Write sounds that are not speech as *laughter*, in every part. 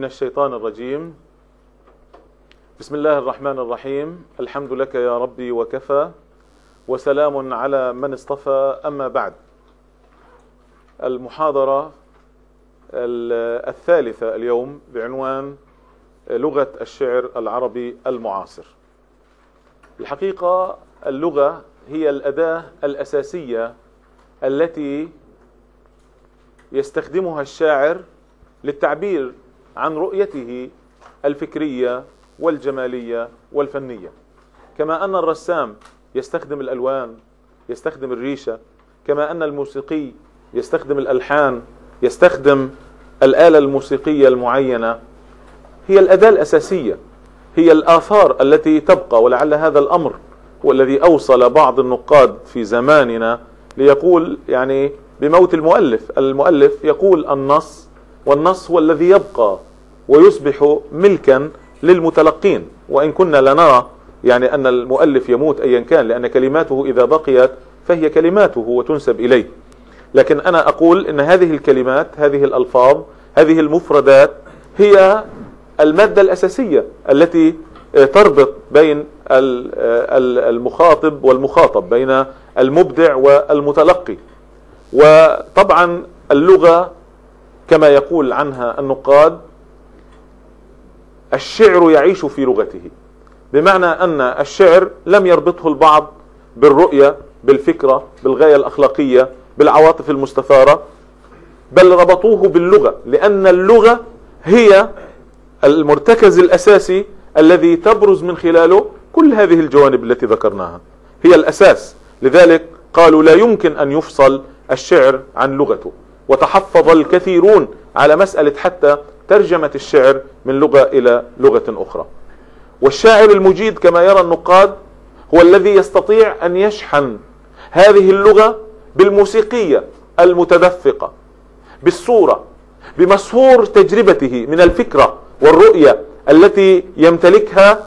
من الشيطان الرجيم. بسم الله الرحمن الرحيم. الحمد لك يا ربي وكفى وسلام على من اصطفى. أما بعد المحاضرة الثالثة اليوم بعنوان لغة الشعر العربي المعاصر. الحقيقة اللغة هي الأداة الأساسية التي يستخدمها الشاعر للتعبير عن رؤيته الفكرية والجمالية والفنية. كما أن الرسام يستخدم الألوان يستخدم الريشة. كما أن الموسيقي يستخدم الألحان يستخدم الآلة الموسيقية المعينة. هي الأداة الأساسية هي الآثار التي تبقى ولعل هذا الأمر هو الذي أوصل بعض النقاد في زماننا ليقول يعني بموت المؤلف. المؤلف يقول النص والنص هو الذي يبقى ويصبح ملكا للمتلقين. وإن كنا لنرى يعني أن المؤلف يموت أيا كان لأن كلماته إذا بقيت فهي كلماته وتنسب إليه. لكن أنا أقول أن هذه الكلمات هذه الألفاظ هذه المفردات هي المادة الأساسية التي تربط بين المخاطب والمخاطب بين المبدع والمتلقي. وطبعا اللغة كما يقول عنها النقاد الشعر يعيش في لغته. بمعنى أن الشعر لم يربطه البعض بالرؤية بالفكرة بالغاية الأخلاقية بالعواطف المستثارة بل ربطوه باللغة لأن اللغة هي المرتكز الأساسي الذي تبرز من خلاله كل هذه الجوانب التي ذكرناها. هي الأساس. لذلك قالوا لا يمكن أن يفصل الشعر عن لغته. وتحفظ الكثيرون على مسألة حتى ترجمة الشعر من لغة إلى لغة أخرى. والشاعر المجيد كما يرى النقاد هو الذي يستطيع أن يشحن هذه اللغة بالموسيقية المتدفقة بالصورة بمسهور تجربته من الفكرة والرؤية التي يمتلكها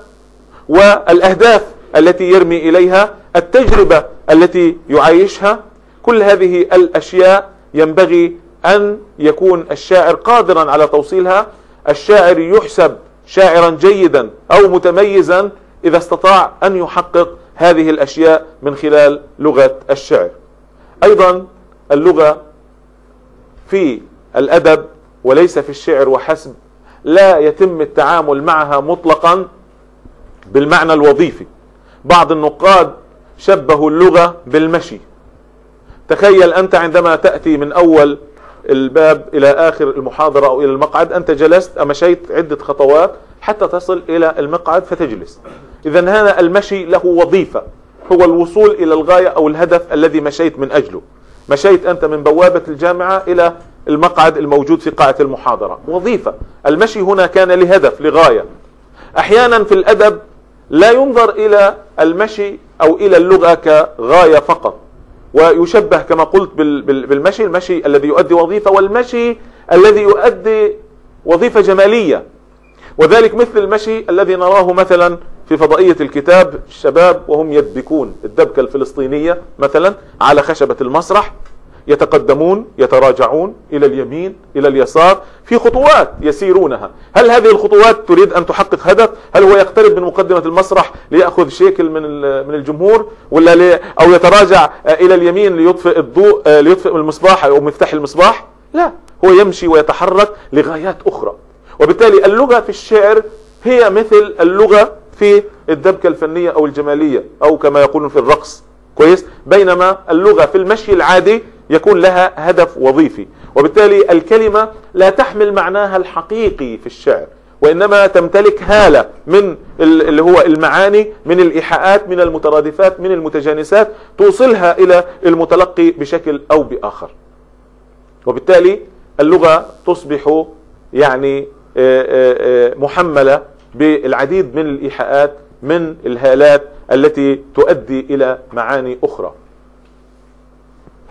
والأهداف التي يرمي إليها التجربة التي يعيشها كل هذه الأشياء ينبغي أن يكون الشاعر قادرا على توصيلها. الشاعر يحسب شاعرا جيدا أو متميزا إذا استطاع أن يحقق هذه الأشياء من خلال لغة الشعر. أيضا اللغة في الأدب وليس في الشعر وحسب لا يتم التعامل معها مطلقا بالمعنى الوظيفي. بعض النقاد شبهوا اللغة بالمشي. تخيل أنت عندما تأتي من أول الباب إلى آخر المحاضرة أو إلى المقعد أنت جلست مشيت عدة خطوات حتى تصل إلى المقعد فتجلس. إذا هذا المشي له وظيفة. هو الوصول إلى الغاية أو الهدف الذي مشيت من أجله. مشيت أنت من بوابة الجامعة إلى المقعد الموجود في قاعة المحاضرة. وظيفة. المشي هنا كان لهدف لغاية. أحيانا في الأدب لا ينظر إلى المشي أو إلى اللغة كغاية فقط. ويشبه كما قلت بالمشي المشي الذي يؤدي وظيفة والمشي الذي يؤدي وظيفة جمالية. وذلك مثل المشي الذي نراه مثلا في فضائية الكتاب الشباب وهم يدبكون الدبكة الفلسطينية مثلا على خشبة المسرح. يتقدمون يتراجعون إلى اليمين إلى اليسار في خطوات يسيرونها. هل هذه الخطوات تريد أن تحقق هدف؟ هل هو يقترب من مقدمة المسرح ليأخذ شيكل من من الجمهور ولا لي أو يتراجع إلى اليمين ليطفئ الضوء ليطفئ المصباح أو مفتاح المصباح؟ لا هو يمشي ويتحرك لغايات أخرى. وبالتالي اللغة في الشعر هي مثل اللغة في الدبكة الفنية أو الجمالية أو كما يقولون في الرقص. كويس؟ بينما اللغة في المشي العادي يكون لها هدف وظيفي. وبالتالي الكلمة لا تحمل معناها الحقيقي في الشعر وإنما تمتلك هالة من اللي هو المعاني من الإيحاءات من المترادفات من المتجانسات توصلها إلى المتلقي بشكل أو بآخر. وبالتالي اللغة تصبح يعني محملة بالعديد من الإيحاءات من الهالات التي تؤدي إلى معاني أخرى.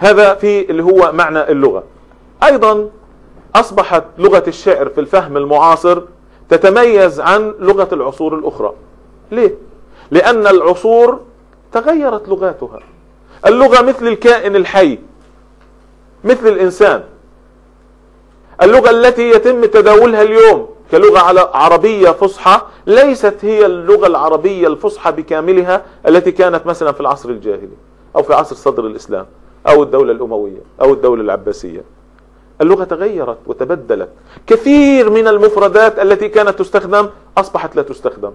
هذا في اللي هو معنى اللغة. أيضا أصبحت لغة الشعر في الفهم المعاصر تتميز عن لغة العصور الأخرى. ليه؟ لأن العصور تغيرت لغاتها. اللغة مثل الكائن الحي مثل الإنسان. اللغة التي يتم تداولها اليوم كلغة عربية فصحى ليست هي اللغة العربية الفصحى بكاملها التي كانت مثلا في العصر الجاهلي أو في عصر صدر الإسلام. أو الدولة الأموية أو الدولة العباسية. اللغة تغيرت وتبدلت. كثير من المفردات التي كانت تستخدم أصبحت لا تستخدم.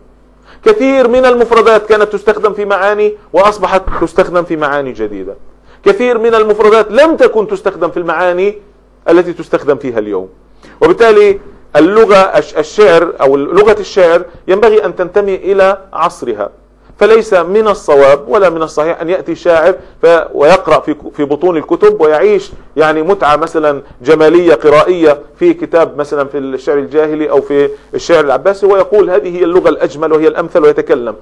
كثير من المفردات كانت تستخدم في معاني وأصبحت تستخدم في معاني جديدة. كثير من المفردات لم تكن تستخدم في المعاني التي تستخدم فيها اليوم. وبالتالي اللغة الشعر أو لغة الشعر ينبغي أن تنتمي إلى عصرها. فليس من الصواب ولا من الصحيح أن يأتي شاعر ويقرأ في في بطون الكتب ويعيش يعني متعة مثلا جمالية قرائية في كتاب مثلا في الشعر الجاهلي أو في الشعر العباسي ويقول هذه هي اللغة الأجمل وهي الأمثل ويتكلم.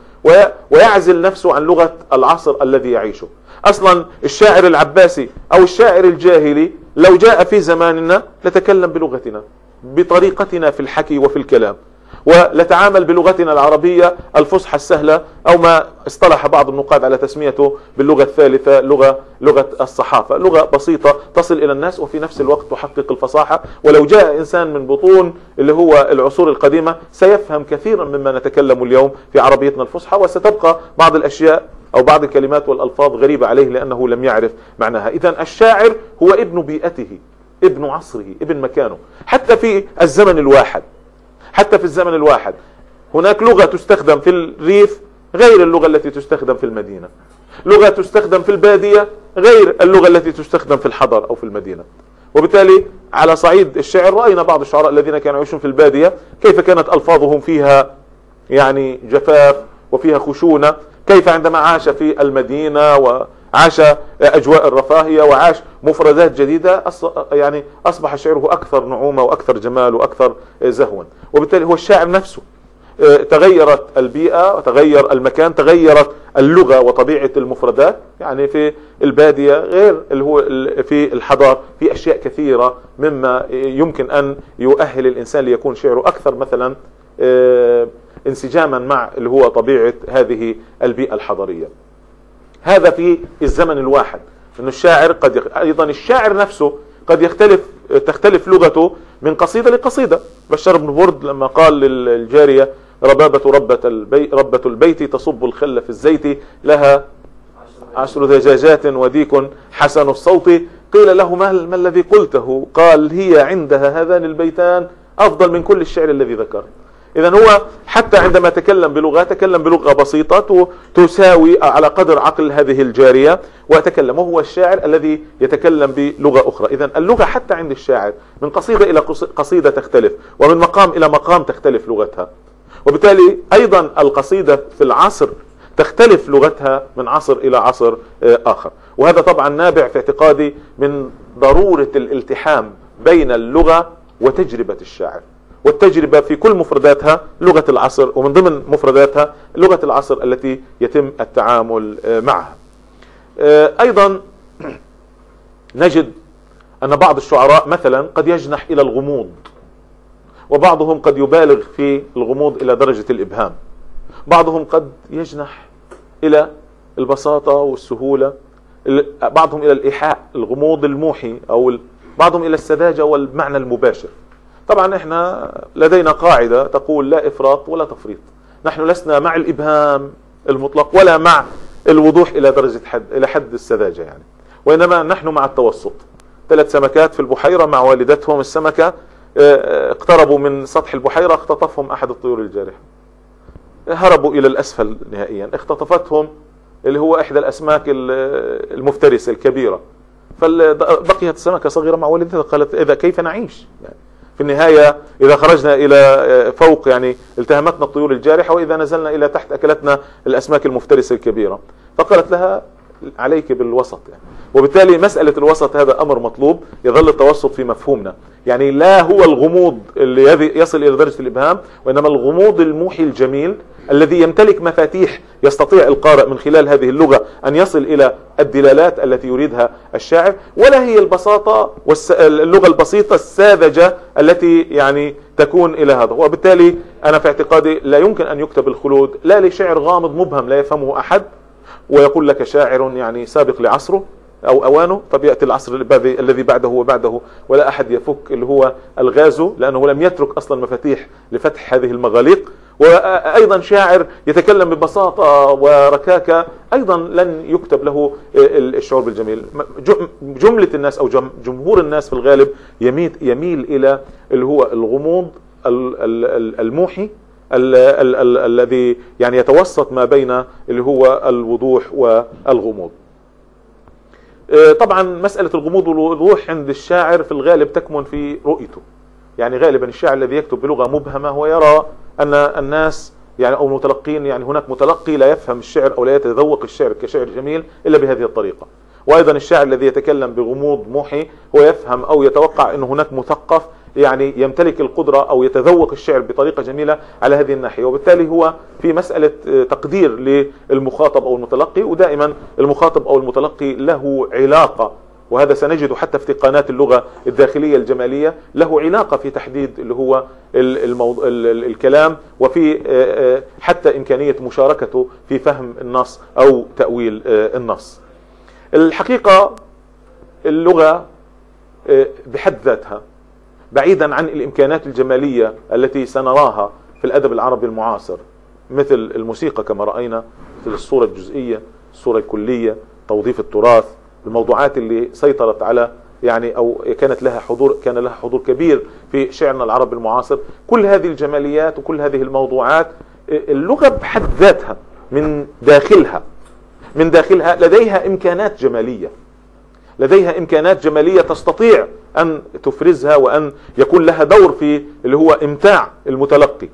ويعزل نفسه عن لغة العصر الذي يعيشه. أصلا الشاعر العباسي أو الشاعر الجاهلي لو جاء في زماننا لتكلم بلغتنا بطريقتنا في الحكي وفي الكلام. ولتعامل بلغتنا العربية الفصحى السهلة أو ما اصطلح بعض النقاد على تسميته باللغة الثالثة لغة لغة الصحافة. لغة بسيطة تصل إلى الناس وفي نفس الوقت تحقق الفصاحة. ولو جاء إنسان من بطون اللي هو العصور القديمة سيفهم كثيرا مما نتكلم اليوم في عربيتنا الفصحى وستبقى بعض الأشياء أو بعض الكلمات والألفاظ غريبة عليه لأنه لم يعرف معناها. إذا الشاعر هو ابن بيئته ابن عصره ابن مكانه. حتى في الزمن الواحد حتى في الزمن الواحد. هناك لغة تستخدم في الريف غير اللغة التي تستخدم في المدينة. لغة تستخدم في البادية غير اللغة التي تستخدم في الحضر أو في المدينة. وبالتالي على صعيد الشعر رأينا بعض الشعراء الذين كانوا يعيشون في البادية كيف كانت ألفاظهم فيها يعني جفاف وفيها خشونة كيف عندما عاش في المدينة وعاش أجواء الرفاهية وعاش مفردات جديدة يعني أصبح شعره أكثر نعومة وأكثر جمال وأكثر زهوا. وبالتالي هو الشاعر نفسه. آه، تغيرت البيئة وتغير المكان تغيرت اللغة وطبيعة المفردات يعني في البادية غير اللي هو في الحضار في أشياء كثيرة مما يمكن أن يؤهل الإنسان ليكون شعره أكثر مثلا آه، انسجاما مع اللي هو طبيعة هذه البيئة الحضرية هذا في الزمن الواحد. إنه الشاعر قد يخ... أيضا الشاعر نفسه قد يختلف تختلف لغته من قصيدة لقصيدة. بشار بن برد لما قال للجارية ربابة ربة البيت, ربة البيت تصب الخل في الزيت لها عشر دجاجات وديك حسن الصوت. قيل له ما, ما الذي قلته؟ قال هي عندها هذان البيتان أفضل من كل الشعر الذي ذكرت. إذا هو حتى عندما تكلم بلغة تكلم بلغة بسيطة تساوي على قدر عقل هذه الجارية وتكلم وهو الشاعر الذي يتكلم بلغة أخرى. إذا اللغة حتى عند الشاعر من قصيدة إلى قصيدة تختلف ومن مقام إلى مقام تختلف لغتها. وبالتالي أيضا القصيدة في العصر تختلف لغتها من عصر إلى عصر آه، آخر. وهذا طبعا نابع في اعتقادي من ضرورة الالتحام بين اللغة وتجربة الشاعر. والتجربة في كل مفرداتها لغة العصر ومن ضمن مفرداتها لغة العصر التي يتم التعامل آه، معها. آه، أيضا *clears throat* نجد أن بعض الشعراء مثلا قد يجنح إلى الغموض وبعضهم قد يبالغ في الغموض إلى درجة الإبهام. بعضهم قد يجنح إلى البساطة والسهولة بعضهم إلى الإيحاء الغموض الموحي أو بعضهم إلى السذاجة والمعنى المباشر. طبعا إحنا لدينا قاعدة تقول لا إفراط ولا تفريط. نحن لسنا مع الإبهام المطلق ولا مع الوضوح إلى درجة حد إلى حد السذاجة يعني. وإنما نحن مع التوسط. ثلاث سمكات في البحيرة مع والدتهم السمكة آه، اقتربوا من سطح البحيرة اختطفهم أحد الطيور الجارحة. هربوا إلى الأسفل نهائيا. اختطفتهم اللي هو إحدى الأسماك المفترسة الكبيرة. فبقيت السمكة صغيرة مع والدتها قالت إذا كيف نعيش؟ يعني في النهاية إذا خرجنا إلى آه، فوق يعني التهمتنا الطيور الجارحة وإذا نزلنا إلى تحت أكلتنا الأسماك المفترسة الكبيرة. فقالت لها عليك بالوسط يعني. وبالتالي مسألة الوسط هذا أمر مطلوب يظل التوسط في مفهومنا. يعني لا هو الغموض اللي يصل إلى درجة الإبهام وإنما الغموض الموحي الجميل الذي يمتلك مفاتيح يستطيع القارئ من خلال هذه اللغة أن يصل إلى الدلالات التي يريدها الشاعر. ولا هي البساطة واللغة البسيطة الساذجة التي يعني تكون إلى هذا. وبالتالي أنا في اعتقادي لا يمكن أن يكتب الخلود لا لشعر غامض مبهم لا يفهمه أحد. ويقول لك شاعر يعني سابق لعصره أو أوانه طب يأتي العصر الذي بعده وبعده ولا أحد يفك اللي هو الغازه لأنه لم يترك أصلا مفاتيح لفتح هذه المغاليق. وأيضا شاعر يتكلم ببساطة وركاكة أيضا لن يكتب له الشعور بالجميل. جملة الناس أو جمهور الناس في الغالب يميل إلى اللي هو الغموض الموحي الذي يعني يتوسط ما بين اللي هو الوضوح والغموض. آه، طبعا مسألة الغموض والوضوح عند الشاعر في الغالب تكمن في رؤيته. يعني غالبا الشاعر الذي يكتب بلغة مبهمة هو يرى أن الناس يعني أو المتلقين يعني هناك متلقي لا يفهم الشعر أو لا يتذوق الشعر كشعر جميل إلا بهذه الطريقة. وأيضا الشاعر الذي يتكلم بغموض موحي هو يفهم أو يتوقع أن هناك مثقف يعني يمتلك القدرة أو يتذوق الشعر بطريقة جميلة على هذه الناحية. وبالتالي هو في مسألة تقدير للمخاطب أو المتلقي ودائما المخاطب أو المتلقي له علاقة وهذا سنجده حتى في قناة اللغة الداخلية الجمالية له علاقة في تحديد اللي هو الموضوع الكلام وفي آه، آه، حتى إمكانية مشاركته في فهم النص أو تأويل آه، النص. الحقيقة اللغة بحد ذاتها بعيدا عن الإمكانات الجمالية التي سنراها في الأدب العربي المعاصر مثل الموسيقى كما رأينا مثل الصورة الجزئية الصورة الكلية توظيف التراث الموضوعات اللي سيطرت على يعني أو كانت لها حضور كان لها حضور كبير في شعرنا العربي المعاصر. كل هذه الجماليات وكل هذه الموضوعات اللغة بحد ذاتها من داخلها من داخلها لديها إمكانات جمالية. لديها إمكانات جمالية تستطيع أن تفرزها وأن يكون لها دور في اللي هو إمتاع المتلقي.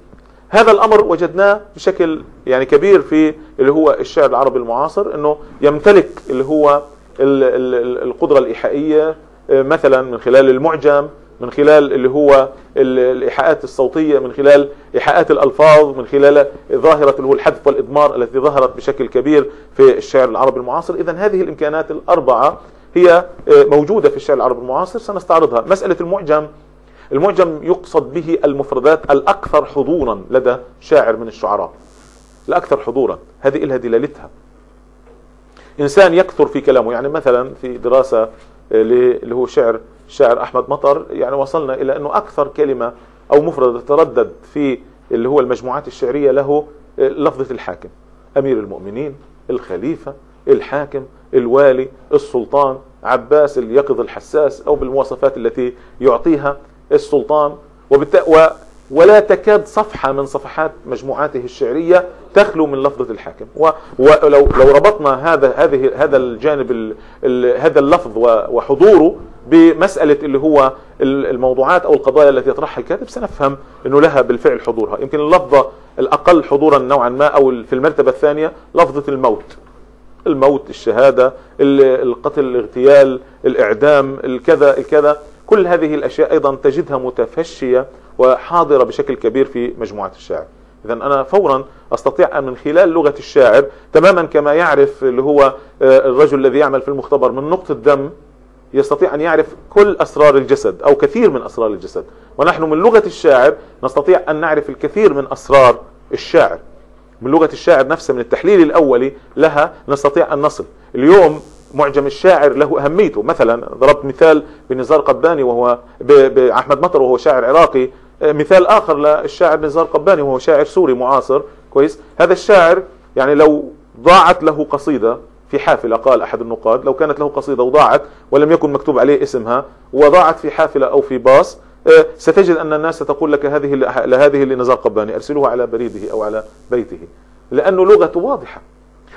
هذا الأمر وجدناه بشكل يعني كبير في اللي هو الشعر العربي المعاصر إنه يمتلك اللي هو القدرة الإيحائية آه، مثلا من خلال المعجم من خلال اللي هو الإيحاءات الصوتية من خلال إيحاءات الألفاظ من خلال ظاهرة اللي هو الحذف والإضمار التي ظهرت بشكل كبير في الشعر العربي المعاصر. إذا هذه الإمكانات الأربعة هي آه، موجودة في الشعر العربي المعاصر سنستعرضها. مسألة المعجم المعجم يقصد به المفردات الأكثر حضورا لدى شاعر من الشعراء. الأكثر حضورا هذه إلها دلالتها. إنسان يكثر في كلامه يعني مثلا في دراسة اللي هو شعر الشاعر أحمد مطر يعني وصلنا إلى أنه أكثر كلمة أو مفرد تردد في اللي هو المجموعات الشعرية له لفظة الحاكم. أمير المؤمنين الخليفة الحاكم. الوالي السلطان عباس اليقظ الحساس أو بالمواصفات التي يعطيها السلطان. ولا تكاد صفحة من صفحات مجموعاته الشعرية تخلو من لفظة الحاكم. ولو لو ربطنا هذا هذه هذا الجانب ال ال هذا اللفظ وحضوره بمسألة اللي هو الموضوعات أو القضايا التي يطرحها الكاتب سنفهم أنه لها بالفعل حضورها. يمكن اللفظة الأقل حضورا نوعا ما أو في المرتبة الثانية لفظة الموت. الموت الشهادة القتل الاغتيال الإعدام الكذا الكذا. كل هذه الأشياء أيضا تجدها متفشية وحاضرة بشكل كبير في مجموعة الشاعر. إذا أنا فورا أستطيع أن من خلال لغة الشاعر تماما كما يعرف اللي هو آه، الرجل الذي يعمل في المختبر من نقطة دم يستطيع أن يعرف كل أسرار الجسد أو كثير من أسرار الجسد. ونحن من لغة الشاعر نستطيع أن نعرف الكثير من أسرار الشاعر. من لغة الشاعر نفسه من التحليل الأولي لها نستطيع أن نصل. اليوم معجم الشاعر له أهميته. مثلا ضربت مثال بنزار قباني وهو بأحمد مطر وهو شاعر عراقي. مثال آخر للشاعر نزار قباني وهو شاعر سوري معاصر. كويس؟ هذا الشاعر يعني لو ضاعت له قصيدة في حافلة قال أحد النقاد لو كانت له قصيدة وضاعت ولم يكن مكتوب عليه اسمها وضاعت في حافلة أو في باص آه، ستجد أن الناس ستقول لك هذه لهذه لنزار قباني أرسلوها على بريده أو على بيته. لأنه لغته واضحة.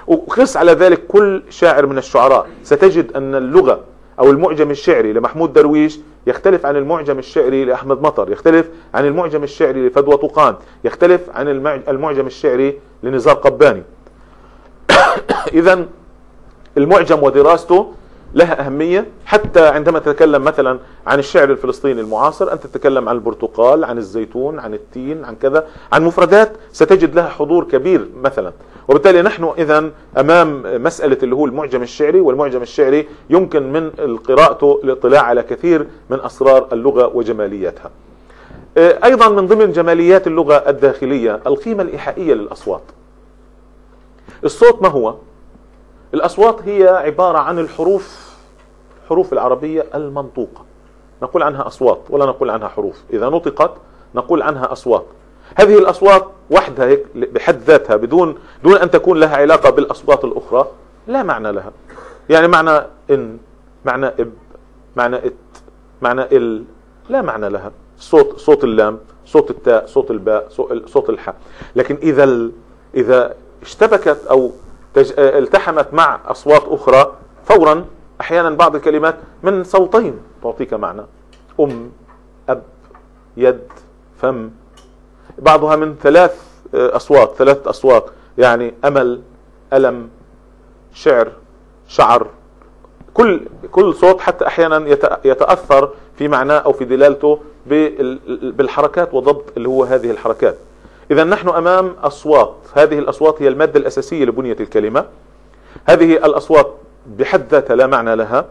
وقس على ذلك كل شاعر من الشعراء. ستجد أن اللغة أو المعجم الشعري لمحمود درويش يختلف عن المعجم الشعري لأحمد مطر يختلف عن المعجم الشعري لفدوى طوقان يختلف عن المعجم الشعري لنزار قباني. *coughs* إذا المعجم ودراسته لها أهمية. حتى عندما تتكلم مثلا عن الشعر الفلسطيني المعاصر أنت تتكلم عن البرتقال عن الزيتون عن التين عن كذا عن مفردات ستجد لها حضور كبير مثلا. وبالتالي نحن إذا أمام مسألة اللي هو المعجم الشعري والمعجم الشعري يمكن من قراءته الاطلاع على كثير من أسرار اللغة وجمالياتها أيضا من ضمن جماليات اللغة الداخلية القيمة الإيحائية للأصوات. الصوت ما هو؟ الأصوات هي عبارة عن الحروف الحروف العربية المنطوقة. نقول عنها أصوات ولا نقول عنها حروف؟ إذا نطقت نقول عنها أصوات. هذه الأصوات وحدها هيك بحد ذاتها بدون دون أن تكون لها علاقة بالأصوات الأخرى لا معنى لها. يعني معنى إن معنى إب معنى إت معنى إل لا معنى لها. صوت صوت اللام صوت التاء صوت الباء صوت الحاء. لكن إذا إذا اشتبكت أو التحمت مع أصوات أخرى فورا أحيانا بعض الكلمات من صوتين تعطيك معنى. أم أب يد فم. بعضها من ثلاث آه، أصوات ثلاث أصوات. يعني أمل ألم شعر شعر. كل كل صوت حتى أحيانا يتأثر في معناه أو في دلالته بالحركات وضبط اللي هو هذه الحركات. إذا نحن أمام أصوات. هذه الأصوات هي المادة الأساسية لبنية الكلمة. هذه الأصوات بحد ذاتها لا معنى لها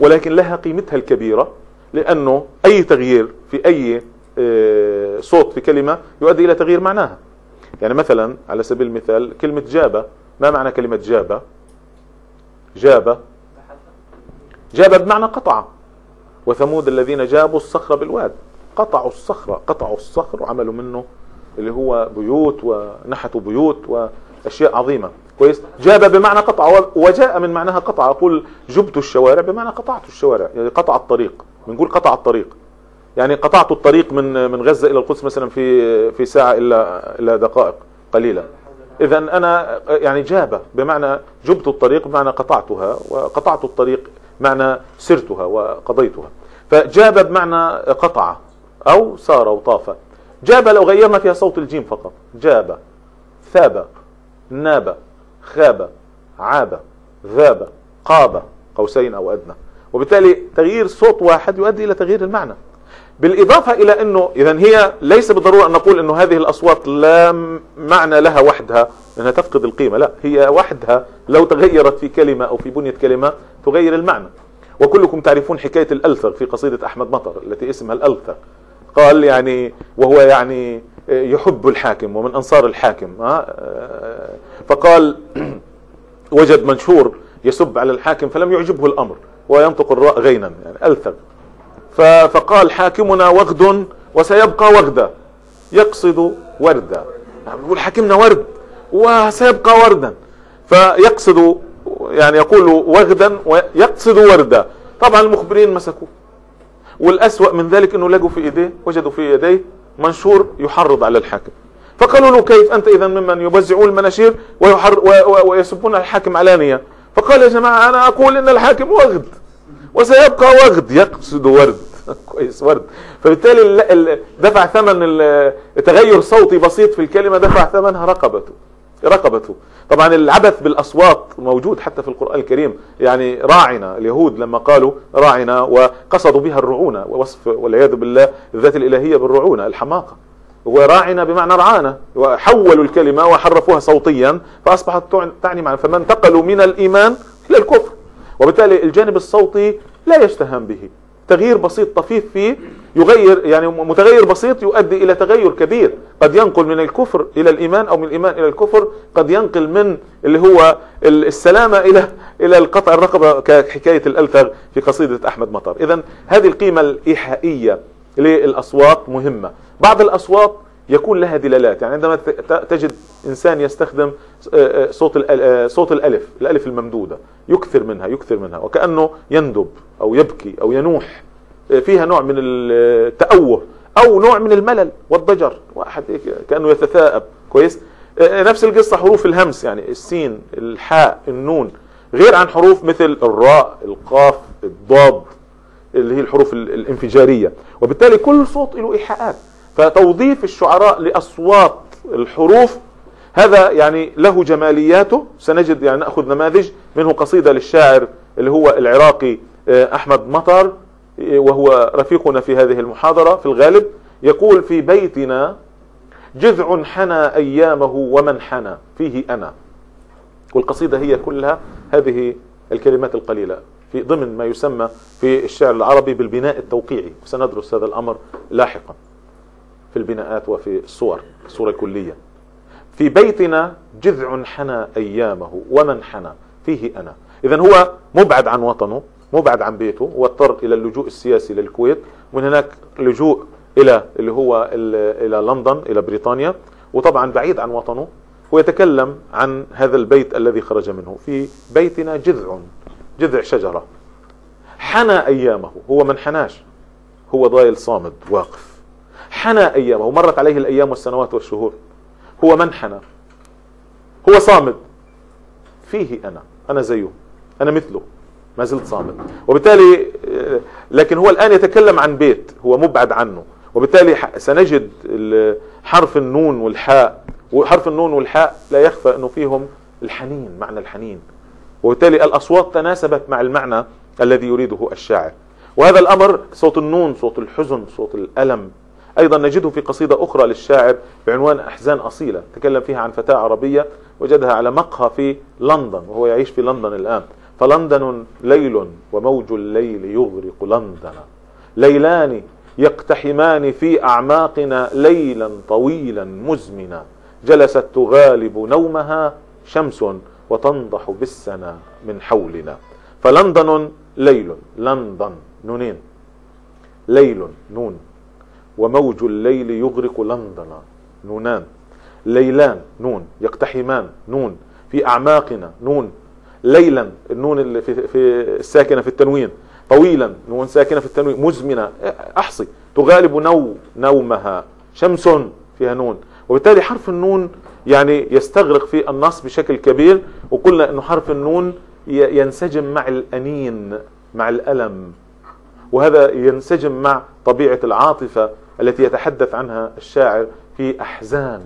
ولكن لها قيمتها الكبيرة لأنه أي تغيير في أي آه، صوت في كلمة يؤدي إلى تغيير معناها. يعني مثلا على سبيل المثال كلمة جابة ما معنى كلمة جابة؟ جابة. جابة بمعنى قطع. وثمود الذين جابوا الصخر بالواد. قطعوا الصخرة قطعوا الصخر وعملوا منه اللي هو بيوت ونحتوا بيوت وأشياء عظيمة. كويس؟ جاب بمعنى قطع وجاء من معناها قطع. أقول جبت الشوارع بمعنى قطعت الشوارع يعني قطع الطريق. بنقول قطع الطريق. يعني قطعت الطريق من من غزة إلى القدس مثلا في في ساعة إلا إلا دقائق قليله اذا أنا يعني جاب بمعنى جبت الطريق بمعنى قطعتها وقطعت الطريق معنى سرتها وقضيتها. فجاب بمعنى قطع أو سار وطاف جاب لو غيرنا فيها صوت الجيم فقط. جاب ثاب ناب. خاب عاب ذاب قاب قوسين أو أدنى. وبالتالي تغيير صوت واحد يؤدي إلى تغيير المعنى. بالإضافة إلى أنه اذا هي ليس بالضرورة أن نقول أنه هذه الأصوات لا معنى لها وحدها انها تفقد القيمة. لا هي وحدها لو تغيرت في كلمة أو في بنية كلمة تغير المعنى. وكلكم تعرفون حكاية الألثغ في قصيدة أحمد مطر التي اسمها الألثغ. قال يعني وهو يعني يحب الحاكم ومن أنصار الحاكم فقال *clears throat* وجد منشور يسب على الحاكم فلم يعجبه الأمر وينطق الراء غينا يعني ألثغ. فقال حاكمنا وغد وسيبقى وغدا يقصد وردا. يعني يقول حاكمنا ورد وسيبقى وردا. فيقصد يعني يقول وغدا ويقصد وردا. طبعا المخبرين مسكوه والأسوأ من ذلك أنه لقوا في إيديه وجدوا في يديه منشور يحرض على الحاكم. فقالوا له كيف أنت إذا ممن يوزعون المناشير ويحر ويسبون الحاكم علانية فقال يا جماعة أنا أقول إن الحاكم وغد وسيبقى وغد يقصد ورد. *laughs* كويس ورد. فبالتالي دفع ثمن تغير صوتي بسيط في الكلمة دفع ثمنها رقبته. رقبته. طبعا العبث بالأصوات موجود حتى في القرآن الكريم. يعني راعنا اليهود لما قالوا راعنا وقصدوا بها الرعونة ووصف والعياذ بالله الذات الإلهية بالرعونة الحماقة. وراعنا بمعنى رعانا وحولوا الكلمة وحرفوها صوتيا فأصبحت تعني معنى. فما انتقلوا من الإيمان إلى الكفر. وبالتالي الجانب الصوتي لا يشتهم به. تغيير بسيط طفيف فيه يغير يعني متغير بسيط يؤدي إلى تغير كبير. قد ينقل من الكفر إلى الإيمان أو من الإيمان إلى الكفر قد ينقل من اللي هو السلامة إلى إلى القطع الرقبة كحكاية الالثغ في قصيدة أحمد مطر. اذا هذه القيمة الإيحائية للأصوات مهمة. بعض الأصوات يكون لها دلالات. يعني عندما تجد إنسان يستخدم آه، آه، صوت آه، صوت الألف الألف الممدودة يكثر منها يكثر منها وكأنه يندب أو يبكي أو ينوح. فيها نوع من التأوه أو نوع من الملل والضجر. واحد كأنه يتثاءب. كويس؟ نفس القصة حروف الهمس يعني السين الحاء النون. غير عن حروف مثل الراء القاف الضاد اللي هي الحروف الانفجارية. وبالتالي كل صوت له إيحاءات. فتوظيف الشعراء لأصوات الحروف هذا يعني له جمالياته. سنجد يعني نأخذ نماذج منه قصيدة للشاعر اللي هو العراقي آه، أحمد مطر آه، وهو رفيقنا في هذه المحاضرة في الغالب. يقول في بيتنا جذع حنى أيامه ومن حنى فيه أنا. والقصيدة هي كلها هذه الكلمات القليلة في ضمن ما يسمى في الشعر العربي بالبناء التوقيعي. وسندرس هذا الأمر لاحقا. في البناءات وفي الصور الصورة الكلية في بيتنا جذع حنى أيامه ومن حنى؟ فيه أنا. إذا هو مبعد عن وطنه مبعد عن بيته واضطر إلى اللجوء السياسي للكويت. ومن هناك لجوء إلى اللي هو إلى لندن إلى بريطانيا. وطبعا بعيد عن وطنه ويتكلم عن هذا البيت الذي خرج منه. في بيتنا جذع جذع شجرة. حنى أيامه. هو من حناش. هو ضايل صامد واقف. حنى أيامه مرت عليه الأيام والسنوات والشهور. هو من حنى؟ هو صامد. فيه أنا أنا زيه أنا مثله. ما زلت صامد. وبالتالي لكن هو الآن يتكلم عن بيت هو مبعد عنه. وبالتالي سنجد حرف النون والحاء. وحرف النون والحاء لا يخفى أنه فيهم الحنين معنى الحنين. وبالتالي الأصوات تناسبت مع المعنى الذي يريده الشاعر. وهذا الأمر صوت النون صوت الحزن صوت الألم أيضا نجده في قصيدة أخرى للشاعر بعنوان أحزان أصيلة تكلم فيها عن فتاة عربية وجدها على مقهى في لندن وهو يعيش في لندن الآن. فلندن ليل وموج الليل يغرق لندن ليلان يقتحمان في أعماقنا ليلا طويلا مزمنا. جلست تغالب نومها شمس وتنضح بالسنا من حولنا. فلندن ليل لندن نونين. ليل نون. وموج الليل يغرق لندن نونان. ليلان. نون. يقتحمان. نون. في أعماقنا. نون. ليلا. النون اللي في, في الساكنة في التنوين. طويلا. نون ساكنة في التنوين. مزمنة. أحصي. تغالب نو نومها. شمس فيها نون. وبالتالي حرف النون يعني يستغرق في النص بشكل كبير. وقلنا إنه حرف النون ينسجم مع الأنين مع الألم. وهذا ينسجم مع طبيعة العاطفة. التي يتحدث عنها الشاعر في أحزان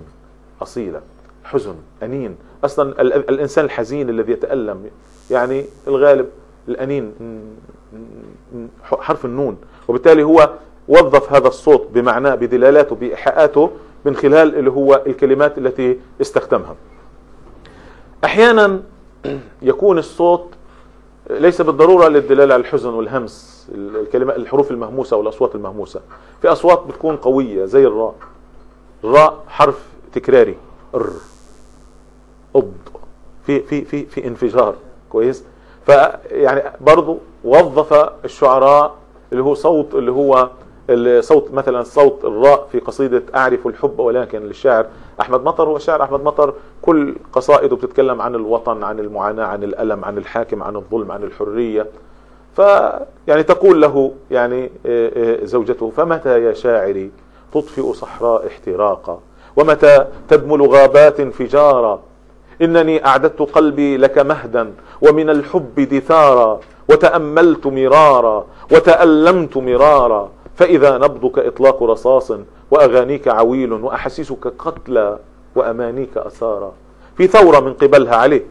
أصيلة حزن أنين. أصلا الإنسان الحزين الذي يتألم يعني الغالب الأنين حرف النون. وبالتالي هو وظف هذا الصوت بمعناه بدلالاته بايحاءاته من خلال اللي هو الكلمات التي استخدمها. أحيانا يكون الصوت ليس بالضرورة للدلالة على الحزن والهمس الكلمات الحروف المهموسة والأصوات المهموسة. في أصوات بتكون قوية زي الراء. الراء حرف تكراري ر أض في في في في انفجار. كويس؟ فيعني برضه وظف الشعراء اللي هو صوت اللي هو الصوت مثلا صوت الراء في قصيدة أعرف الحب ولكن للشاعر أحمد مطر والشاعر أحمد مطر كل قصائده بتتكلم عن الوطن عن المعاناة عن الألم عن الحاكم عن الظلم عن الحرية. ف يعني تقول له يعني آه، آه، زوجته فمتى يا شاعري تطفئ صحراء احتراقا؟ ومتى تدمل غابات انفجارا؟ إنني أعددت قلبي لك مهدا ومن الحب دثارا وتأملت مرارا وتألمت مرارا. فإذا نبضك إطلاق رصاص وأغانيك عويل وأحاسيسك قتلى وأمانيك أسارا في ثورة من قبلها عليه.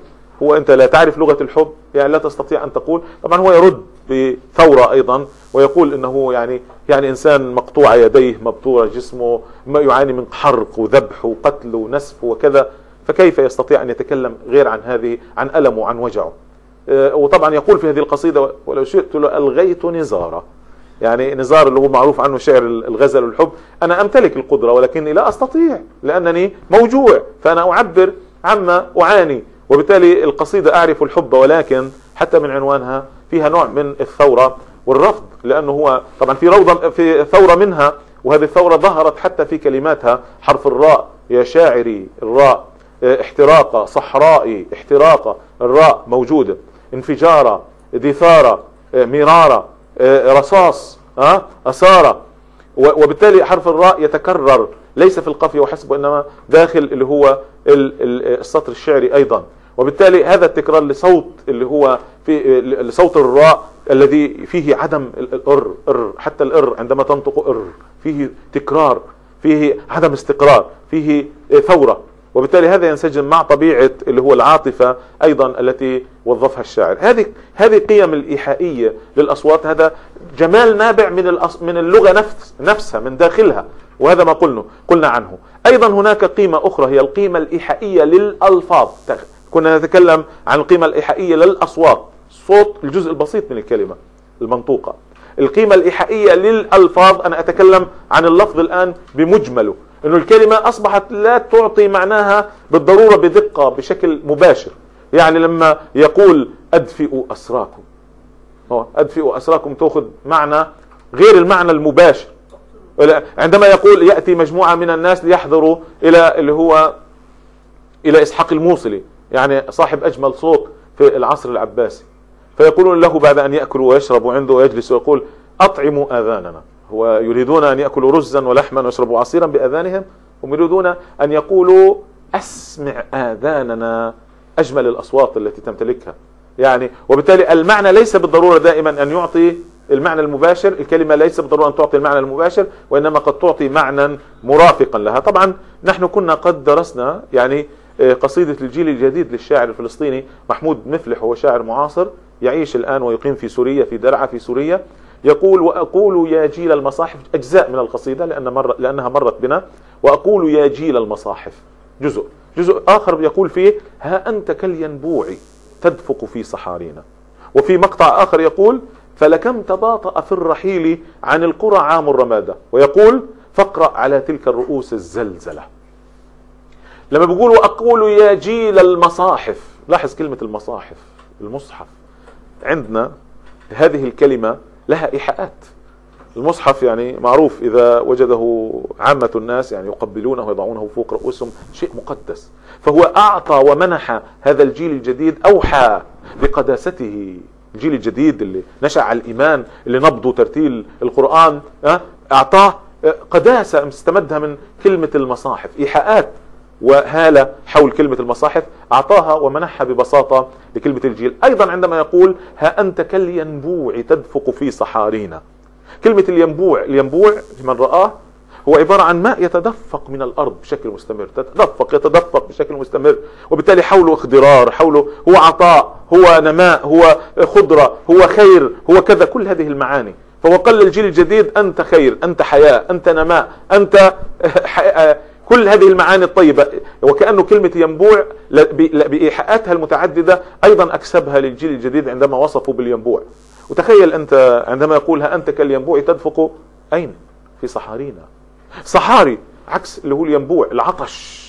هو أنت لا تعرف لغة الحب يعني لا تستطيع أن تقول. طبعا هو يرد بثورة أيضا ويقول أنه يعني يعني إنسان مقطوع يديه مبتور جسمه ما يعاني من حرق وذبح وقتل ونسف وكذا. فكيف يستطيع أن يتكلم غير عن هذه عن ألمه وعن وجعه؟ آه، وطبعا يقول في هذه القصيدة ولو شئت ألغيت نزارة. يعني نزار اللي هو معروف عنه شعر الغزل والحب أنا أمتلك القدرة ولكني لا أستطيع لأنني موجوع فأنا أعبر عما أعاني وبالتالي القصيدة أعرف الحب ولكن حتى من عنوانها فيها نوع من الثورة والرفض لأنه هو طبعا في روضة في ثورة منها وهذه الثورة ظهرت حتى في كلماتها حرف الراء يا شاعري الراء احتراق صحرائي احتراق الراء موجودة انفجارة دثارة مرارة. آه، رصاص ها أسارة. وبالتالي حرف الراء يتكرر. ليس في القافية وحسب وإنما داخل اللي هو السطر الشعري أيضا. وبالتالي هذا التكرار لصوت اللي هو في لصوت الراء الذي فيه عدم الار ار حتى الار عندما تنطق ار فيه تكرار فيه عدم استقرار فيه ثورة. وبالتالي هذا ينسجم مع طبيعة اللي هو العاطفة أيضا التي وظفها الشاعر. هذه هذه قيم الإيحائية للأصوات. هذا جمال نابع من من اللغة نفس نفسها من داخلها وهذا ما قلنا قلنا عنه. أيضا هناك قيمة أخرى هي القيمة الإيحائية للألفاظ. كنا نتكلم عن القيمة الإيحائية للأصوات. صوت الجزء البسيط من الكلمة المنطوقة. القيمة الإيحائية للألفاظ أنا أتكلم عن اللفظ الآن بمجمله. إنه الكلمة أصبحت لا تعطي معناها بالضرورة بدقة بشكل مباشر. يعني لما يقول أدفئوا أسراكم. أدفئوا أسراكم تأخذ معنى غير المعنى المباشر. عندما يقول يأتي مجموعة من الناس ليحضروا إلى اللي هو إلى إسحاق الموصلي يعني صاحب أجمل صوت في العصر العباسي. فيقولون له بعد أن يأكلوا ويشربوا عنده ويجلس ويقول أطعموا آذاننا. هو يريدون أن يأكلوا رزا ولحما ويشربوا عصيرا بأذانهم هم يريدون أن يقولوا أسمع آذاننا أجمل الأصوات التي تمتلكها. يعني وبالتالي المعنى ليس بالضرورة دائما أن يعطي المعنى المباشر الكلمة ليس بالضرورة أن تعطي المعنى المباشر وإنما قد تعطي معنى مرافقا لها. طبعا نحن كنا قد درسنا يعني آه، قصيدة الجيل الجديد للشاعر الفلسطيني محمود مفلح هو شاعر معاصر يعيش الآن ويقيم في سوريا في درعا في سوريا. يقول وأقول يا جيل المصاحف أجزاء من القصيدة لأن مر لأنها مرت بنا. وأقول يا جيل المصاحف جزء. جزء آخر يقول فيه ها أنت كالينبوع تدفق في صحارينا. وفي مقطع آخر يقول فلكم تباطأ في الرحيل عن القرى عام الرمادة. ويقول فاقرأ على تلك الرؤوس الزلزلة. لما بيقول وأقول يا جيل المصاحف لاحظ كلمة المصاحف المصحف. عندنا هذه الكلمة لها إيحاءات. المصحف يعني معروف إذا وجده عامة الناس يعني يقبلونه ويضعونه فوق رؤوسهم شيء مقدس. فهو أعطى ومنح هذا الجيل الجديد أوحى بقداسته. الجيل الجديد اللي نشأ على الإيمان اللي نبضوا ترتيل القرآن أعطاه قداسة استمدها من كلمة المصاحف إيحاءات. وهالة حول كلمة المصاحف أعطاها ومنحها ببساطة لكلمة الجيل. أيضا عندما يقول ها أنت كالينبوع تدفق في صحارينا. كلمة الينبوع الينبوع من رآه هو عبارة عن ماء يتدفق من الأرض بشكل مستمر تتدفق يتدفق بشكل مستمر وبالتالي حوله اخضرار حوله هو عطاء هو نماء هو خضرة هو خير هو كذا كل هذه المعاني. فهو قال للجيل الجديد أنت خير أنت حياة أنت نماء أنت كل هذه المعاني الطيبة وكأنه كلمة ينبوع بإيحاءاتها المتعددة أيضا أكسبها للجيل الجديد عندما وصفوا بالينبوع. وتخيل أنت عندما يقولها أنت كالينبوع تدفق أين؟ في صحارينا. صحاري عكس اللي هو الينبوع العطش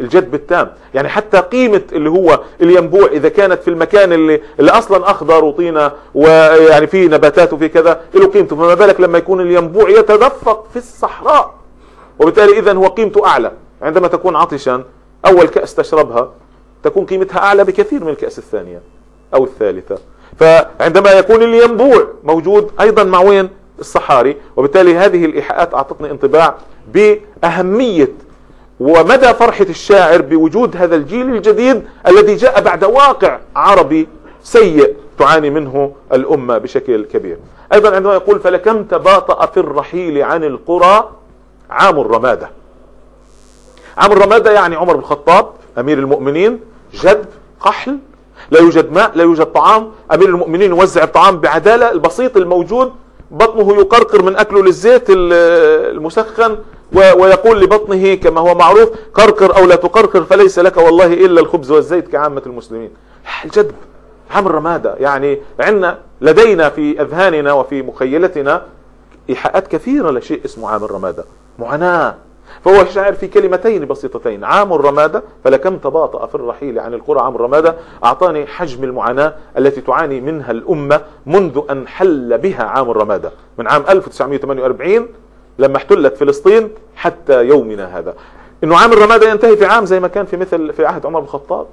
الجدب التام. يعني حتى قيمة اللي هو الينبوع إذا كانت في المكان اللي, اللي أصلا أخضر وطينة ويعني فيه نباتات وفيه كذا له قيمته. فما بالك لما يكون الينبوع يتدفق في الصحراء؟ وبالتالي إذا هو قيمته أعلى. عندما تكون عطشا أول كأس تشربها تكون قيمتها أعلى بكثير من الكأس الثانية أو الثالثة. فعندما يكون الينبوع موجود أيضا مع وين؟ الصحاري. وبالتالي هذه الإيحاءات أعطتني انطباع بأهمية ومدى فرحة الشاعر بوجود هذا الجيل الجديد الذي جاء بعد واقع عربي سيء تعاني منه الأمة بشكل كبير. أيضا عندما يقول فلكم تباطأ في الرحيل عن القرى عام الرمادة عام الرمادة يعني عمر بن الخطاب أمير المؤمنين جد قحل لا يوجد ماء لا يوجد طعام. أمير المؤمنين يوزع الطعام بعدالة البسيط الموجود بطنه يقرقر من أكله للزيت المسخن ويقول لبطنه كما هو معروف قرقر أو لا تقرقر فليس لك والله إلا الخبز والزيت كعامة المسلمين. الجدب عمر رمادة يعني عندنا لدينا في أذهاننا وفي مخيلتنا إيحاءات كثيرة لشيء اسمه عام الرمادة معاناة. فهو شاعر في كلمتين بسيطتين. عام الرمادة فلكم تباطأ في الرحيل عن القرى. عام الرمادة أعطاني حجم المعاناة التي تعاني منها الأمة منذ أن حل بها عام الرمادة من عام 1948 لما احتلت فلسطين حتى يومنا هذا. إنه عام الرمادة ينتهي في عام زي ما كان في مثل في عهد عمر بن الخطاب.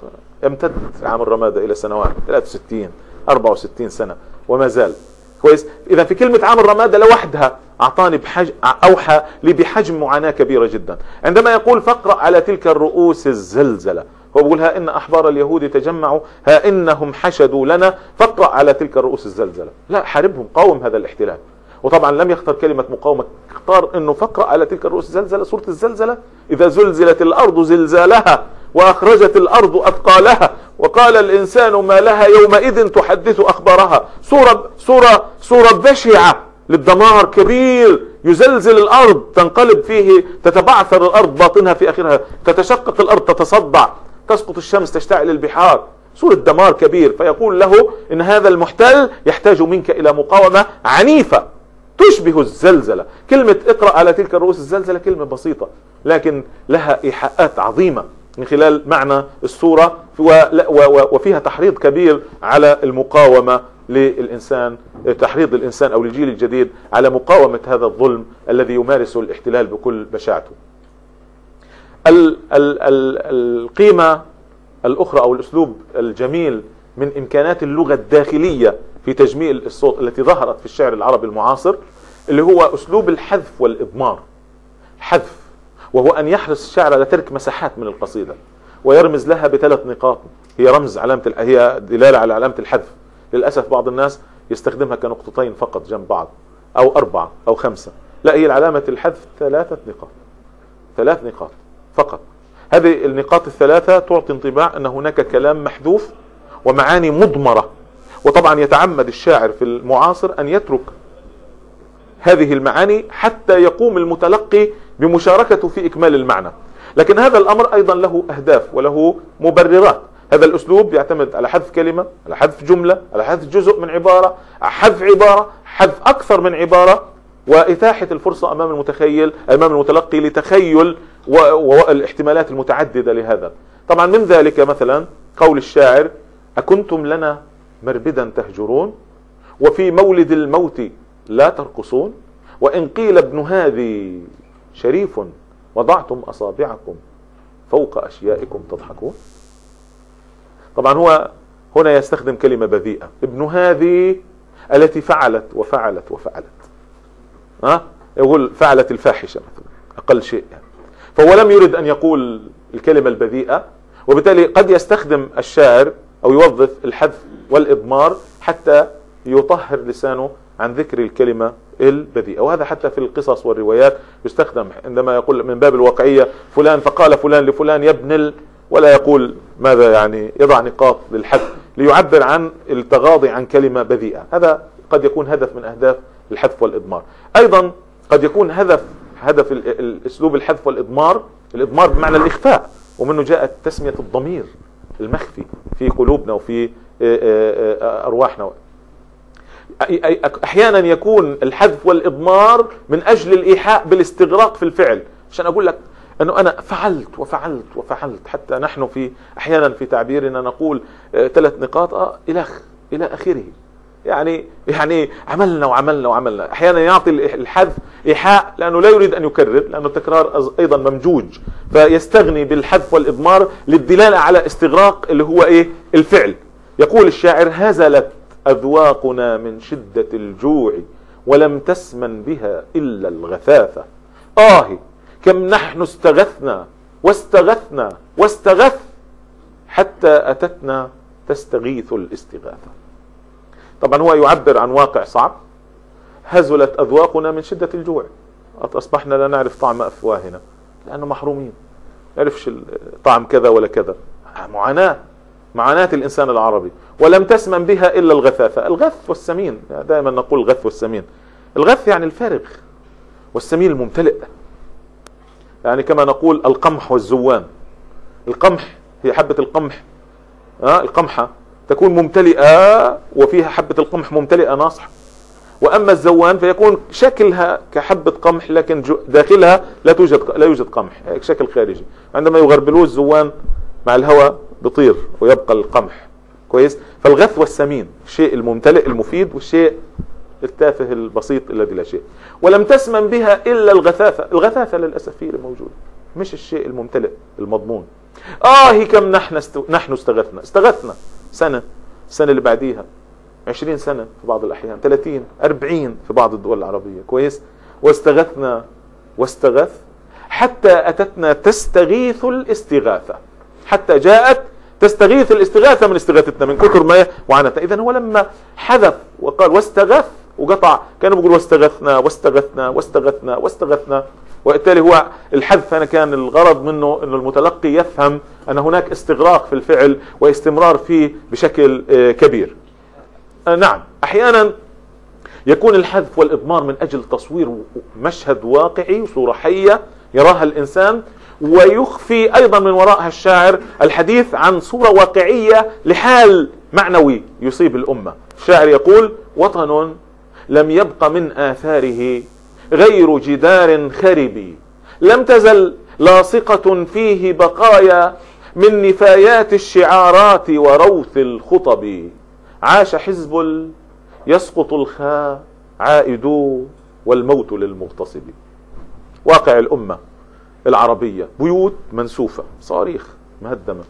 يمتد عام الرمادة إلى سنوات 63 64 سنة وما زال كويس؟ إذا في كلمة عام الرمادة لوحدها أعطاني بحجم أوحى لي بحجم معاناة كبيرة جدا. عندما يقول فاقرأ على تلك الرؤوس الزلزلة هو بيقول ها إن أحبار اليهود تجمعوا ها إنهم حشدوا لنا فاقرأ على تلك الرؤوس الزلزلة. لا حاربهم قاوم هذا الاحتلال. وطبعا لم يختار كلمة مقاومة. اختار إنه فقرأ على تلك الرؤوس زلزلة سورة الزلزلة. إذا زلزلت الأرض زلزالها. وأخرجت الأرض أثقالها. وقال الإنسان ما لها يومئذ تحدث أخبارها. سورة سورة سورة بشعة للدمار كبير. يزلزل الأرض تنقلب فيه تتبعثر الأرض باطنها في آخرها. تتشقق الأرض تتصدع. تسقط الشمس تشتعل البحار. سورة دمار كبير. فيقول له إن هذا المحتل يحتاج منك إلى مقاومة عنيفة. تشبه الزلزلة. كلمة اقرأ على تلك الرؤوس الزلزلة كلمة بسيطة لكن لها إيحاءات عظيمة. من خلال معنى السورة وفيها تحريض كبير على المقاومة للإنسان تحريض الإنسان أو الجيل الجديد على مقاومة هذا الظلم الذي يمارسه الاحتلال بكل بشاعته ال ال ال القيمة الأخرى أو الأسلوب الجميل من إمكانات اللغة الداخلية في تجميل الصوت التي ظهرت في الشعر العربي المعاصر اللي هو أسلوب الحذف والإضمار. حذف. وهو أن يحرص الشاعر على ترك مساحات من القصيدة ويرمز لها بثلاث نقاط. هي رمز علامة هي دلالة على علامة الحذف. للأسف بعض الناس يستخدمها كنقطتين فقط جنب بعض أو أربعة أو خمسة. لا هي علامة الحذف ثلاثة نقاط. ثلاث نقاط فقط. هذه النقاط الثلاثة تعطي انطباع أن هناك كلام محذوف ومعاني مضمرة. وطبعا يتعمد الشاعر في المعاصر أن يترك هذه المعاني حتى يقوم المتلقي بمشاركته في إكمال المعنى. لكن هذا الأمر أيضا له أهداف وله مبررات. هذا الأسلوب يعتمد على حذف كلمة على حذف جملة على حذف جزء من عبارة حذف عبارة حذف أكثر من عبارة وإتاحة الفرصة أمام المتخيل أمام المتلقي لتخيل والاحتمالات المتعددة لهذا. طبعا من ذلك مثلا قول الشاعر أكنتم لنا مربدا تهجرون وفي مولد الموت لا ترقصون وإن قيل ابن هذه شريف وضعتم أصابعكم فوق أشيائكم تضحكون. طبعا هو هنا يستخدم كلمة بذيئة ابن هذه التي فعلت وفعلت وفعلت. ها؟ يقول فعلت الفاحشة مثلا أقل شيء يعني. فهو لم يرد أن يقول الكلمة البذيئة وبالتالي قد يستخدم الشاعر أو يوظف الحذف والإضمار حتى يطهر لسانه عن ذكر الكلمة البذيئة وهذا حتى في القصص والروايات يستخدم عندما يقول من باب الواقعية فلان فقال فلان لفلان يا ابن ولا يقول ماذا يعني يضع نقاط للحذف ليعبر عن التغاضي عن كلمة بذيئة هذا قد يكون هدف من أهداف الحذف والإضمار. أيضا قد يكون هدف هدف الاسلوب الحذف والإضمار الإضمار بمعنى الإخفاء ومنه جاءت تسمية الضمير المخفي في قلوبنا وفي أرواحنا. أحيانا يكون الحذف والإضمار من أجل الإيحاء بالاستغراق في الفعل. عشان أقول لك إنه أنا فعلت وفعلت وفعلت. حتى نحن في أحيانا في تعبيرنا نقول ثلاث نقاط إلى إلى آخره. يعني يعني عملنا وعملنا وعملنا. أحيانا يعطي الحذف إيحاء لأنه لا يريد أن يكرر لأنه التكرار أيضا ممجوج. فيستغني بالحذف والإضمار للدلالة على استغراق اللي هو إيه؟ الفعل. يقول الشاعر هزلت أذواقنا من شدة الجوع ولم تسمن بها إلا الغثاثة. آه كم نحن استغثنا واستغثنا واستغث حتى أتتنا تستغيث الاستغاثة. طبعا هو يعبر عن واقع صعب. هزلت أذواقنا من شدة الجوع. أصبحنا لا نعرف طعم أفواهنا لأنه محرومين. نعرفش طعم كذا ولا كذا. معاناة. معاناة الإنسان العربي ولم تسمن بها إلا الغثاثة. الغث والسمين دائما نقول الغث والسمين. الغث يعني الفارغ والسمين الممتلئ. يعني كما نقول القمح والزوان. القمح هي حبة القمح ها القمحة تكون ممتلئة وفيها حبة القمح ممتلئة ناصحة. وأما الزوان فيكون شكلها كحبة قمح لكن داخلها لا توجد لا يوجد قمح شكل خارجي. عندما يغربلوه الزوان مع الهواء بطير ويبقى القمح. كويس؟ فالغث والسمين الشيء الممتلئ المفيد والشيء التافه البسيط الذي لا شيء. ولم تسمن بها إلا الغثاثة. الغثاثة للأسف هي الموجوده مش الشيء الممتلئ المضمون. آه كم نحن. نحن استغثنا. استغثنا. سنة. السنة اللي بعديها. 20 سنة في بعض الأحيان. 30 40 في بعض الدول العربية. كويس؟ واستغثنا. واستغث. حتى أتتنا تستغيث الاستغاثة. حتى جاءت تستغيث الاستغاثة من استغاثتنا من كثر ما وعنتها إذا هو لما حذف وقال واستغث وقطع كانوا بيقول واستغثنا واستغثنا واستغثنا واستغثنا وبالتالي هو الحذف هنا كان الغرض منه أن المتلقي يفهم أن هناك استغراق في الفعل واستمرار فيه بشكل آه، كبير. آه، نعم. أحيانا يكون الحذف والإضمار من أجل تصوير مشهد واقعي وصورة حية يراها الإنسان ويخفي أيضا من وراءها الشاعر الحديث عن صورة واقعية لحال معنوي يصيب الأمة. الشاعر يقول وطن لم يبق من آثاره غير جدار خرب. لم تزل لاصقة فيه بقايا من نفايات الشعارات وروث الخطب. عاش حزب يسقط الخاء عائدو والموت للمغتصب. واقع الأمة. العربية بيوت منسوفة صواريخ مهدمة.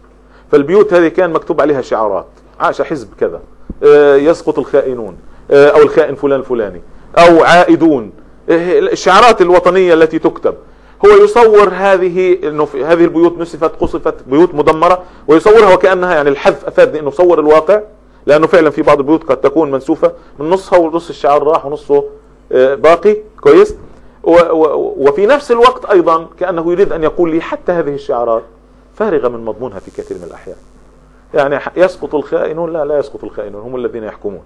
فالبيوت هذه كان مكتوب عليها شعارات عاش حزب كذا آه، يسقط الخائنون آه، أو الخائن فلان الفلاني أو عائدون. آه، الشعارات الوطنية التي تكتب. هو يصور هذه هذه البيوت نسفت قصفت بيوت مدمرة ويصورها وكأنها يعني الحذف افادني انه صور الواقع لأنه فعلا في بعض البيوت قد تكون منسوفة. من نصها ونص الشعار راح ونصه باقي كويس؟ وفي نفس الوقت أيضا كأنه يريد أن يقول لي حتى هذه الشعارات فارغة من مضمونها في كثير من الأحيان. يعني يسقط الخائنون؟ لا لا يسقط الخائنون هم الذين يحكمون.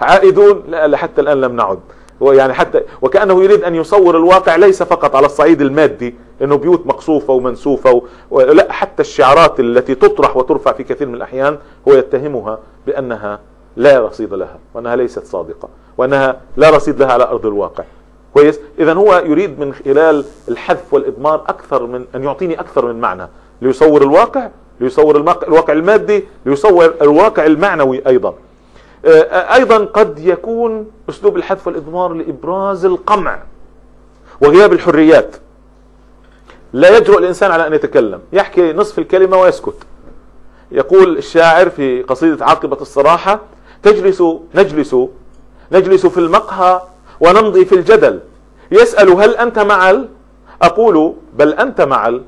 عائدون؟ لا لحتى الآن لم نعد. يعني حتى وكأنه يريد أن يصور الواقع ليس فقط على الصعيد المادي انه بيوت مقصوفة ومنسوفة و... لا حتى الشعارات التي تطرح وترفع في كثير من الأحيان هو يتهمها بأنها لا رصيد لها وأنها ليست صادقة وأنها لا رصيد لها على أرض الواقع. كويس؟ اذا هو يريد من خلال الحذف والإضمار أكثر من أن يعطيني أكثر من معنى ليصور الواقع ليصور الواقع المادي ليصور الواقع المعنوي أيضا. آه، أيضا قد يكون أسلوب الحذف والإضمار لإبراز القمع وغياب الحريات. لا يجرؤ الإنسان على أن يتكلم يحكي نصف الكلمة ويسكت. يقول الشاعر في قصيدة عاقبة الصراحة تجلس نجلس نجلس في المقهى ونمضي في الجدل. يسأل هل أنت معل؟ أقول بل أنت معل.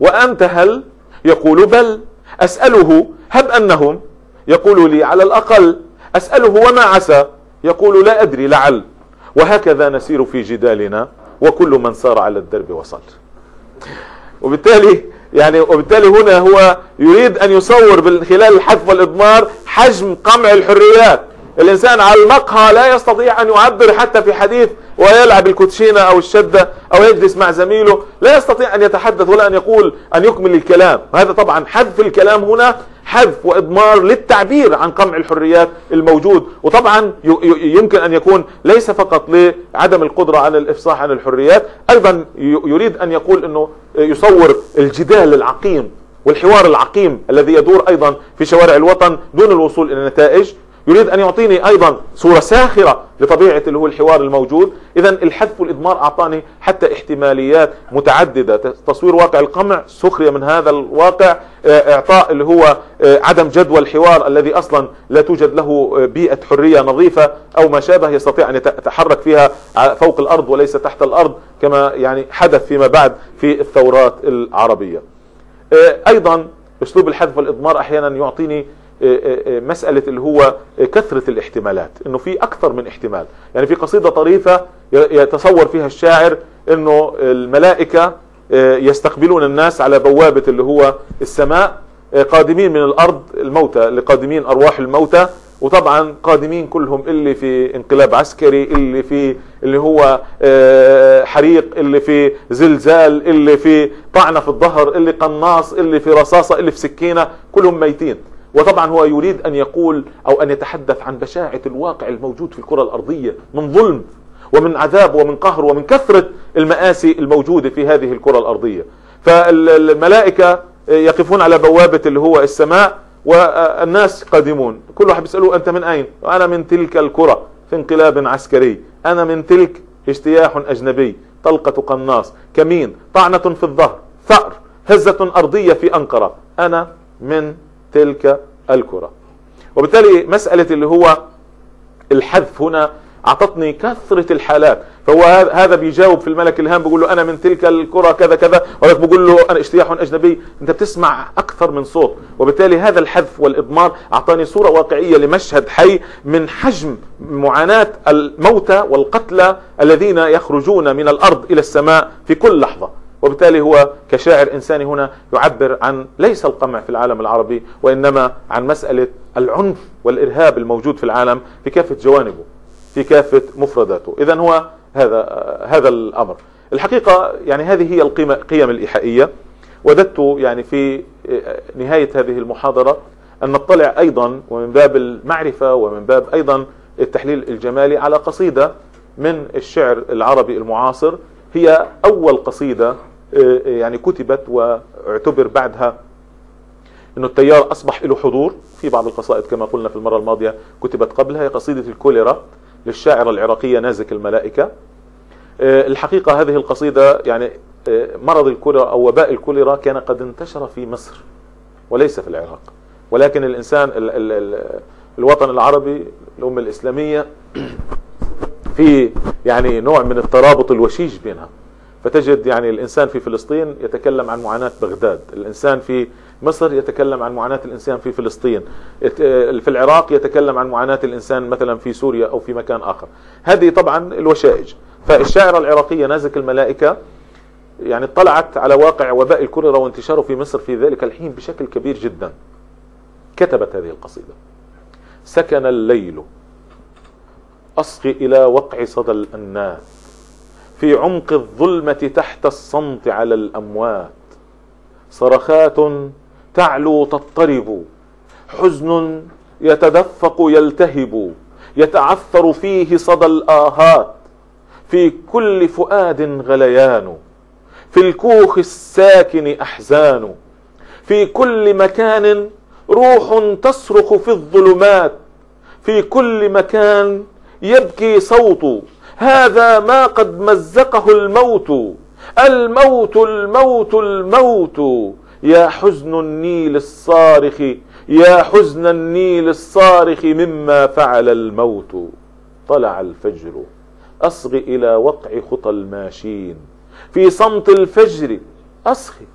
وأنت هل؟ يقول بل. أسأله هب أنهم؟ يقول لي على الأقل. أسأله وما عسى؟ يقول لا أدري لعل. وهكذا نسير في جدالنا وكل من سار على الدرب وصل. وبالتالي يعني وبالتالي هنا هو يريد أن يصور من خلال الحذف والإضمار حجم قمع الحريات. الإنسان على المقهى لا يستطيع أن يعبر حتى في حديث ويلعب الكوتشينة أو الشدة أو يجلس مع زميله لا يستطيع أن يتحدث ولا أن يقول أن يكمل الكلام. هذا طبعا حذف الكلام هنا حذف وإضمار للتعبير عن قمع الحريات الموجود. وطبعا يمكن أن يكون ليس فقط لعدم القدرة على الإفصاح عن الحريات أيضا يريد أن يقول إنه يصور الجدال العقيم والحوار العقيم الذي يدور أيضا في شوارع الوطن دون الوصول إلى نتائج يريد أن يعطيني أيضا صورة ساخرة لطبيعة اللي هو الحوار الموجود. اذا الحذف والإضمار أعطاني حتى احتماليات متعددة. تصوير واقع القمع سخرية من هذا الواقع. آه، إعطاء اللي هو آه، عدم جدوى الحوار الذي أصلا لا توجد له آه، بيئة حرية نظيفة أو ما شابه يستطيع أن يتحرك فيها فوق الأرض وليس تحت الأرض كما يعني حدث فيما بعد في الثورات العربية. أيضا أسلوب الحذف والإضمار أحيانا يعطيني مسألة اللي هو كثرة الاحتمالات إنه في أكثر من احتمال. يعني في قصيدة طريفة يتصور فيها الشاعر إنه الملائكة يستقبلون الناس على بوابة اللي هو السماء قادمين من الأرض الموتى اللي قادمين أرواح الموتى وطبعا قادمين كلهم اللي في انقلاب عسكري اللي في اللي هو حريق اللي في زلزال اللي في طعنة في الظهر اللي قناص اللي في رصاصة اللي في سكينة كلهم ميتين. وطبعا هو يريد أن يقول أو أن يتحدث عن بشاعة الواقع الموجود في الكرة الأرضية من ظلم ومن عذاب ومن قهر ومن كثرة المآسي الموجودة في هذه الكرة الأرضية. فالملائكة يقفون على بوابة اللي هو السماء والناس قادمون. كل واحد بيسألوه أنت من أين؟ أنا من تلك الكرة في انقلاب عسكري. أنا من تلك اجتياح أجنبي. طلقة قناص. كمين؟ طعنة في الظهر. ثأر. هزة أرضية في أنقرة. أنا من تلك الكرة. وبالتالي مسألة اللي هو الحذف هنا أعطتني كثرة الحالات. فهو هذا بيجاوب في الملك الهام بيقول له أنا من تلك الكرة كذا كذا وذاك بيقول له أنا اجتياح أجنبي. أنت بتسمع أكثر من صوت. وبالتالي هذا الحذف والإضمار أعطاني صورة واقعية لمشهد حي من حجم معاناة الموتى والقتلى الذين يخرجون من الأرض إلى السماء في كل لحظة. وبالتالي هو كشاعر إنساني هنا يعبر عن ليس القمع في العالم العربي وإنما عن مسألة العنف والإرهاب الموجود في العالم في كافة جوانبه في كافة مفرداته. إذا هو هذا هذا الأمر. الحقيقة يعني هذه هي القيمة القيم الإيحائية. وددت يعني في نهاية هذه المحاضرة أن نطلع أيضا ومن باب المعرفة ومن باب أيضا التحليل الجمالي على قصيدة من الشعر العربي المعاصر. هي أول قصيدة يعني كتبت واعتبر بعدها إنه التيار أصبح له حضور في بعض القصائد كما قلنا في المرة الماضية كتبت قبلها هي قصيدة الكوليرا للشاعره العراقيه نازك الملائكة. آه، الحقيقة هذه القصيدة يعني آه، مرض الكوليرا أو وباء الكوليرا كان قد انتشر في مصر وليس في العراق. ولكن الإنسان ال ال ال الوطن العربي الأمة الإسلامية في يعني نوع من الترابط الوشيج بينها. فتجد يعني الإنسان في فلسطين يتكلم عن معاناة بغداد، الإنسان في مصر يتكلم عن معاناة الإنسان في فلسطين، في العراق يتكلم عن معاناة الإنسان مثلا في سوريا أو في مكان آخر. هذه طبعا الوشائج، فالشاعرة العراقية نازك الملائكة يعني اطلعت على واقع وباء الكوليرا وانتشاره في مصر في ذلك الحين بشكل كبير جدا. كتبت هذه القصيدة. سكن الليل أصغي إلى وقع صدى الأنات في عمق الظلمة تحت الصمت على الأموات. صرخات تعلو تضطرب حزن يتدفق يلتهب يتعثر فيه صدى الآهات. في كل فؤاد غليان في الكوخ الساكن أحزان. في كل مكان روح تصرخ في الظلمات. في كل مكان يبكي صوت هذا ما قد مزقه الموت. الموت الموت الموت. يا حزن النيل الصارخ يا حزن النيل الصارخ مما فعل الموت. طلع الفجر. أصغي إلى وقع خطى الماشين. في صمت الفجر. أصغي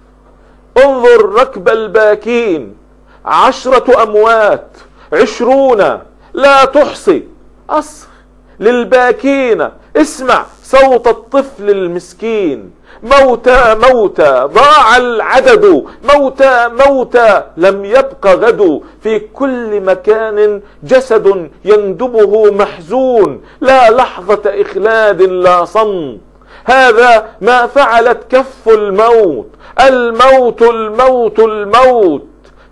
انظر ركب الباكين. عشرة أموات. عشرون. لا تحصي. أصغ. للباكين. اسمع صوت الطفل المسكين. موتى موتى ضاع العدد. موتى موتى لم يبق غد. في كل مكان جسد يندبه محزون. لا لحظة إخلاد لا صمت. هذا ما فعلت كف الموت. الموت الموت الموت.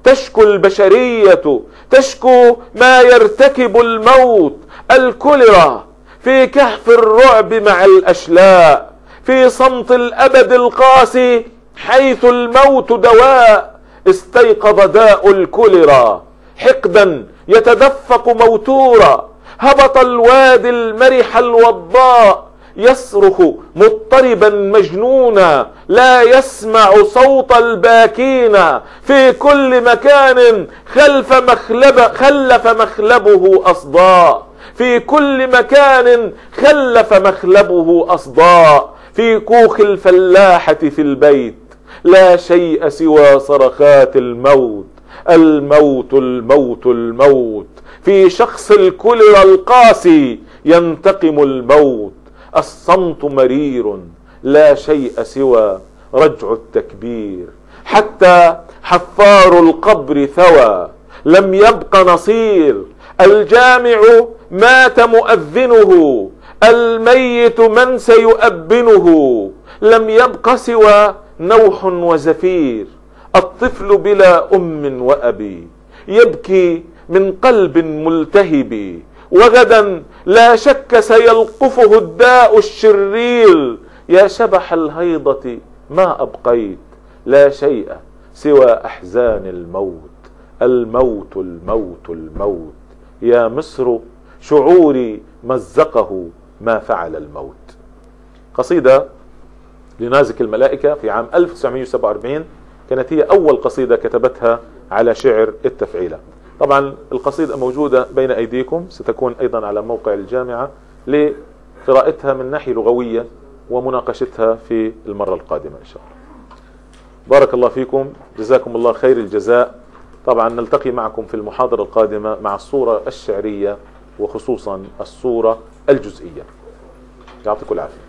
تشكو البشرية. تشكو ما يرتكب الموت. الكوليرا في كهف الرعب مع الأشلاء في صمت الأبد القاسي حيث الموت دواء استيقظ داء الكوليرا. حقدا يتدفق موتورا هبط الوادي المرح الوضاء. يصرخ مضطربا مجنونا لا يسمع صوت الباكين. في كل مكان خلف مخلب خلف مخلبه أصداء. في كل مكان خلف مخلبه أصداء. في كوخ الفلاحة في البيت لا شيء سوى صرخات الموت. الموت الموت الموت. في شخص الكلر القاسي ينتقم الموت. الصمت مرير لا شيء سوى رجع التكبير. حتى حفار القبر ثوى لم يبق نصير. الجامع مات مؤذنه الميت من سيؤبنه لم يبق سوى نوح وزفير الطفل بلا أم وأبي يبكي من قلب ملتهب وغدا لا شك سيلقفه الداء الشرير يا شبح الهيضة ما أبقيت لا شيء سوى أحزان الموت الموت الموت الموت. يا مصر شعوري مزقه ما فعل الموت. قصيدة لنازك الملائكة في عام 1947 كانت هي أول قصيدة كتبتها على شعر التفعيلة. طبعا القصيدة موجودة بين أيديكم ستكون أيضا على موقع الجامعة لقراءتها من ناحية لغوية ومناقشتها في المرة القادمة إن شاء الله. بارك الله فيكم جزاكم الله خير الجزاء. طبعا نلتقي معكم في المحاضرة القادمة مع الصورة الشعرية وخصوصا الصورة الجزئية. يعطيكم العافية.